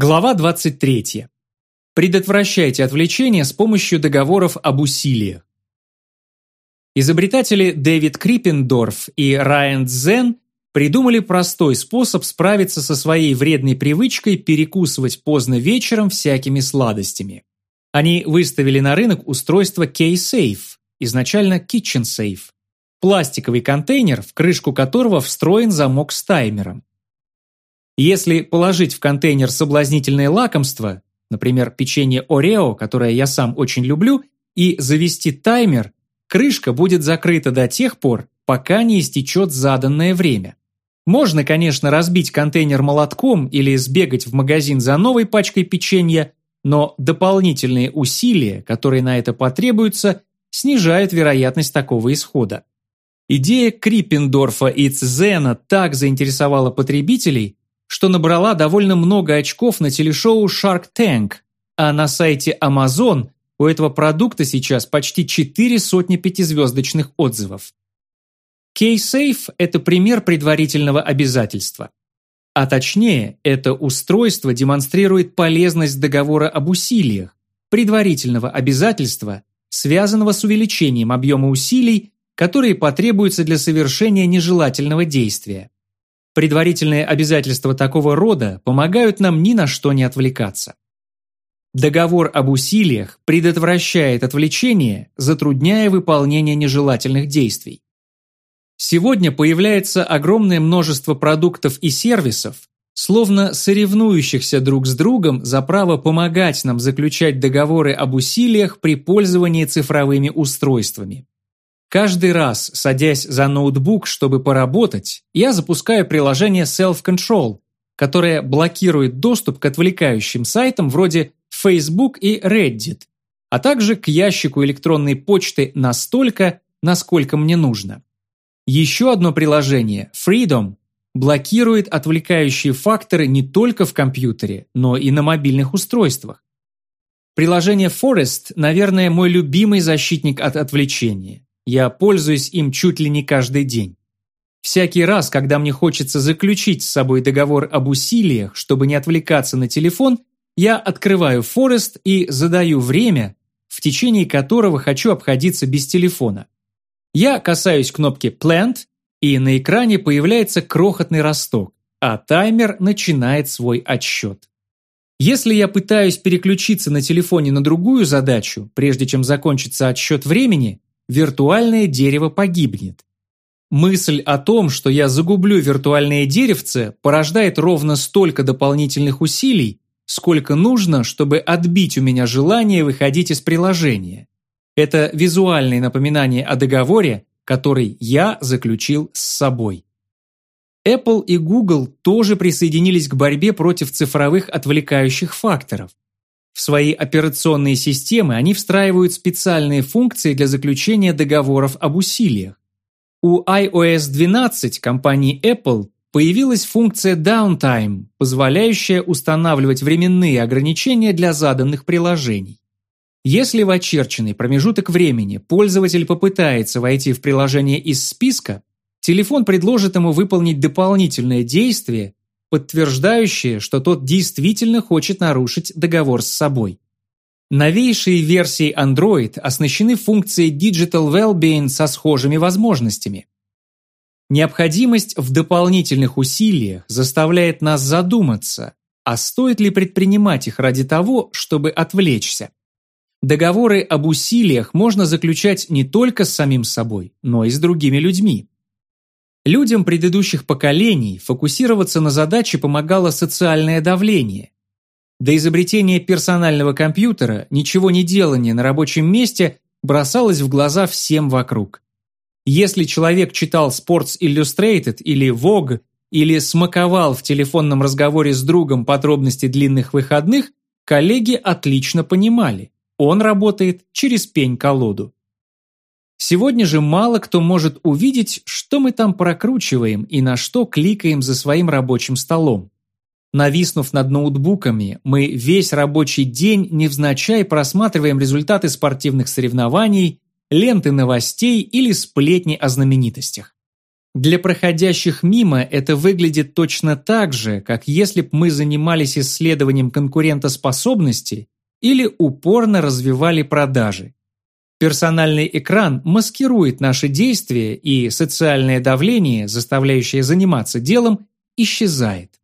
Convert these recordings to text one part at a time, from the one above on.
Глава 23. Предотвращайте отвлечение с помощью договоров об усилиях. Изобретатели Дэвид Криппендорф и Райан Дзен придумали простой способ справиться со своей вредной привычкой перекусывать поздно вечером всякими сладостями. Они выставили на рынок устройство K-Safe, изначально Kitchen Safe, пластиковый контейнер, в крышку которого встроен замок с таймером. Если положить в контейнер соблазнительное лакомство, например, печенье Орео, которое я сам очень люблю, и завести таймер, крышка будет закрыта до тех пор, пока не истечет заданное время. Можно, конечно, разбить контейнер молотком или сбегать в магазин за новой пачкой печенья, но дополнительные усилия, которые на это потребуются, снижают вероятность такого исхода. Идея Криппендорфа и Цзена так заинтересовала потребителей, что набрала довольно много очков на телешоу Shark Tank, а на сайте Amazon у этого продукта сейчас почти четыре сотни пятизвездочных отзывов. K-Safe – это пример предварительного обязательства. А точнее, это устройство демонстрирует полезность договора об усилиях, предварительного обязательства, связанного с увеличением объема усилий, которые потребуются для совершения нежелательного действия. Предварительные обязательства такого рода помогают нам ни на что не отвлекаться. Договор об усилиях предотвращает отвлечение, затрудняя выполнение нежелательных действий. Сегодня появляется огромное множество продуктов и сервисов, словно соревнующихся друг с другом за право помогать нам заключать договоры об усилиях при пользовании цифровыми устройствами. Каждый раз, садясь за ноутбук, чтобы поработать, я запускаю приложение Self-Control, которое блокирует доступ к отвлекающим сайтам вроде Facebook и Reddit, а также к ящику электронной почты настолько, насколько мне нужно. Еще одно приложение, Freedom, блокирует отвлекающие факторы не только в компьютере, но и на мобильных устройствах. Приложение Forest, наверное, мой любимый защитник от отвлечения. Я пользуюсь им чуть ли не каждый день. Всякий раз, когда мне хочется заключить с собой договор об усилиях, чтобы не отвлекаться на телефон, я открываю Forest и задаю время, в течение которого хочу обходиться без телефона. Я касаюсь кнопки Plant, и на экране появляется крохотный росток, а таймер начинает свой отсчет. Если я пытаюсь переключиться на телефоне на другую задачу, прежде чем закончится отсчет времени, виртуальное дерево погибнет. Мысль о том, что я загублю виртуальное деревце, порождает ровно столько дополнительных усилий, сколько нужно, чтобы отбить у меня желание выходить из приложения. Это визуальное напоминание о договоре, который я заключил с собой. Apple и Google тоже присоединились к борьбе против цифровых отвлекающих факторов. В свои операционные системы они встраивают специальные функции для заключения договоров об усилиях. У iOS 12 компании Apple появилась функция Downtime, позволяющая устанавливать временные ограничения для заданных приложений. Если в очерченный промежуток времени пользователь попытается войти в приложение из списка, телефон предложит ему выполнить дополнительное действие, подтверждающее, что тот действительно хочет нарушить договор с собой. Новейшие версии Android оснащены функцией Digital Wellbeing со схожими возможностями. Необходимость в дополнительных усилиях заставляет нас задуматься, а стоит ли предпринимать их ради того, чтобы отвлечься. Договоры об усилиях можно заключать не только с самим собой, но и с другими людьми. Людям предыдущих поколений фокусироваться на задаче помогало социальное давление. До изобретения персонального компьютера ничего не делание на рабочем месте бросалось в глаза всем вокруг. Если человек читал Sports Illustrated или Vogue, или смаковал в телефонном разговоре с другом подробности длинных выходных, коллеги отлично понимали, он работает через пень-колоду. Сегодня же мало кто может увидеть, что мы там прокручиваем и на что кликаем за своим рабочим столом. Нависнув над ноутбуками, мы весь рабочий день невзначай просматриваем результаты спортивных соревнований, ленты новостей или сплетни о знаменитостях. Для проходящих мимо это выглядит точно так же, как если бы мы занимались исследованием конкурентоспособности или упорно развивали продажи. Персональный экран маскирует наши действия, и социальное давление, заставляющее заниматься делом, исчезает.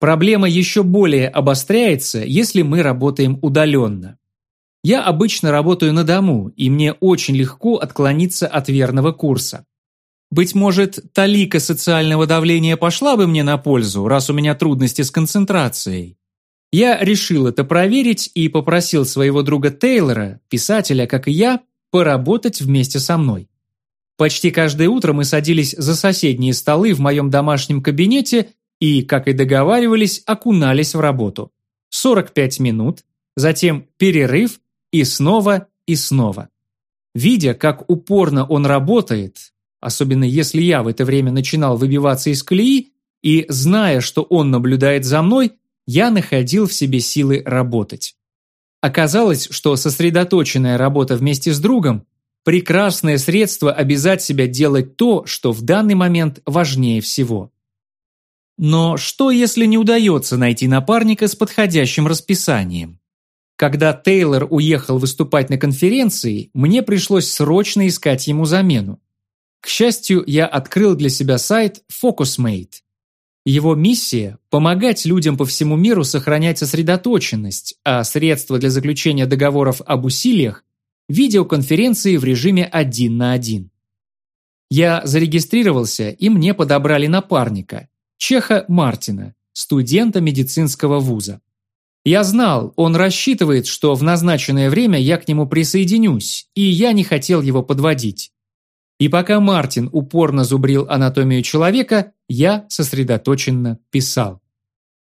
Проблема еще более обостряется, если мы работаем удаленно. Я обычно работаю на дому, и мне очень легко отклониться от верного курса. Быть может, талика социального давления пошла бы мне на пользу, раз у меня трудности с концентрацией. Я решил это проверить и попросил своего друга Тейлора, писателя, как и я, поработать вместе со мной. Почти каждое утро мы садились за соседние столы в моем домашнем кабинете и, как и договаривались, окунались в работу. 45 минут, затем перерыв и снова и снова. Видя, как упорно он работает, особенно если я в это время начинал выбиваться из колеи, и зная, что он наблюдает за мной, я находил в себе силы работать. Оказалось, что сосредоточенная работа вместе с другом – прекрасное средство обязать себя делать то, что в данный момент важнее всего. Но что, если не удается найти напарника с подходящим расписанием? Когда Тейлор уехал выступать на конференции, мне пришлось срочно искать ему замену. К счастью, я открыл для себя сайт FocusMate. Его миссия – помогать людям по всему миру сохранять сосредоточенность, а средства для заключения договоров об усилиях – видеоконференции в режиме один на один. Я зарегистрировался, и мне подобрали напарника – Чеха Мартина, студента медицинского вуза. Я знал, он рассчитывает, что в назначенное время я к нему присоединюсь, и я не хотел его подводить. И пока Мартин упорно зубрил анатомию человека, я сосредоточенно писал.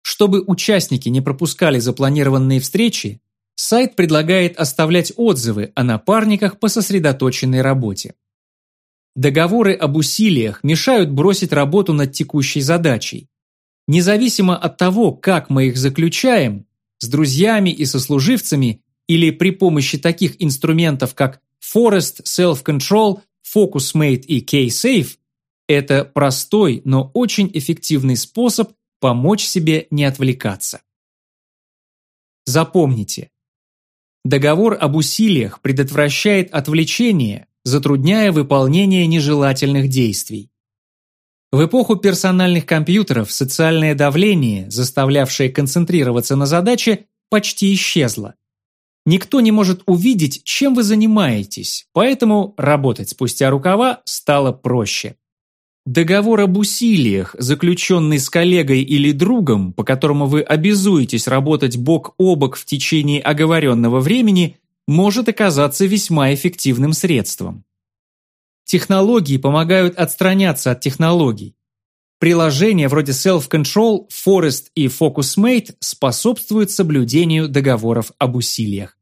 Чтобы участники не пропускали запланированные встречи, сайт предлагает оставлять отзывы о напарниках по сосредоточенной работе. Договоры об усилиях мешают бросить работу над текущей задачей. Независимо от того, как мы их заключаем, с друзьями и сослуживцами или при помощи таких инструментов, как Forest Self-Control FocusMate и K-Safe – это простой, но очень эффективный способ помочь себе не отвлекаться. Запомните, договор об усилиях предотвращает отвлечение, затрудняя выполнение нежелательных действий. В эпоху персональных компьютеров социальное давление, заставлявшее концентрироваться на задаче, почти исчезло. Никто не может увидеть, чем вы занимаетесь, поэтому работать спустя рукава стало проще. Договор об усилиях, заключенный с коллегой или другом, по которому вы обязуетесь работать бок о бок в течение оговоренного времени, может оказаться весьма эффективным средством. Технологии помогают отстраняться от технологий. Приложения вроде Self-Control, Forest и FocusMate способствуют соблюдению договоров об усилиях.